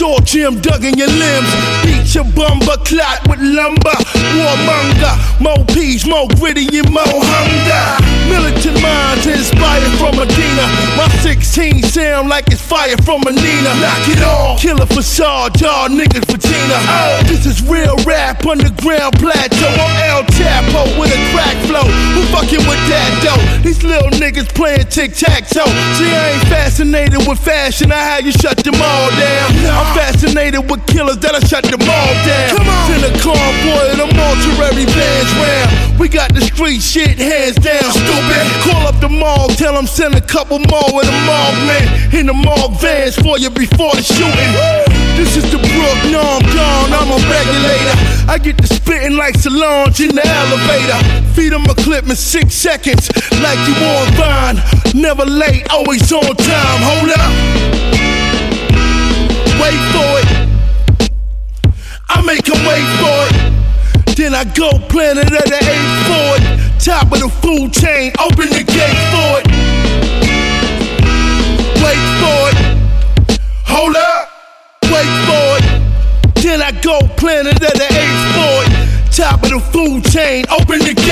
Jim dug in your limbs. Beat your bumper clot with lumber. Warmonger, more peas, more gritty and more hunger. Militant minds inspired from Medina. My 16 sound like it's fire from Manina. Knock it off. Killer facade, y'all niggas patina. Oh, this is real rap, underground plateau. I'm El Chapo with a crack flow. Who fucking that though? These little niggas playing tic tac toe. See, I ain't fascinated with fashion. I had you shut them all down. I'm fascinated with killers that'll shut them all down. Come on. Send a convoy of the mortuary vans round. We got the street shit hands down. Stupid. Call up the mall, tell them send a couple more with the mall man in the mall vans for you before the shooting. This is the Brook, no, I'm gone, I'm a regulator. I get to spitting like Solange in the elevator. Feed them clip six seconds, like you on Vine. Never late, always on time. Hold up. Wait for it. I make them wait for it. Then I go planet at the eight for it. Top of the food chain, open the gate for it. Wait for it. Hold up. Wait for it. Then I go planet at the eight for it. Top of the food chain, open the gate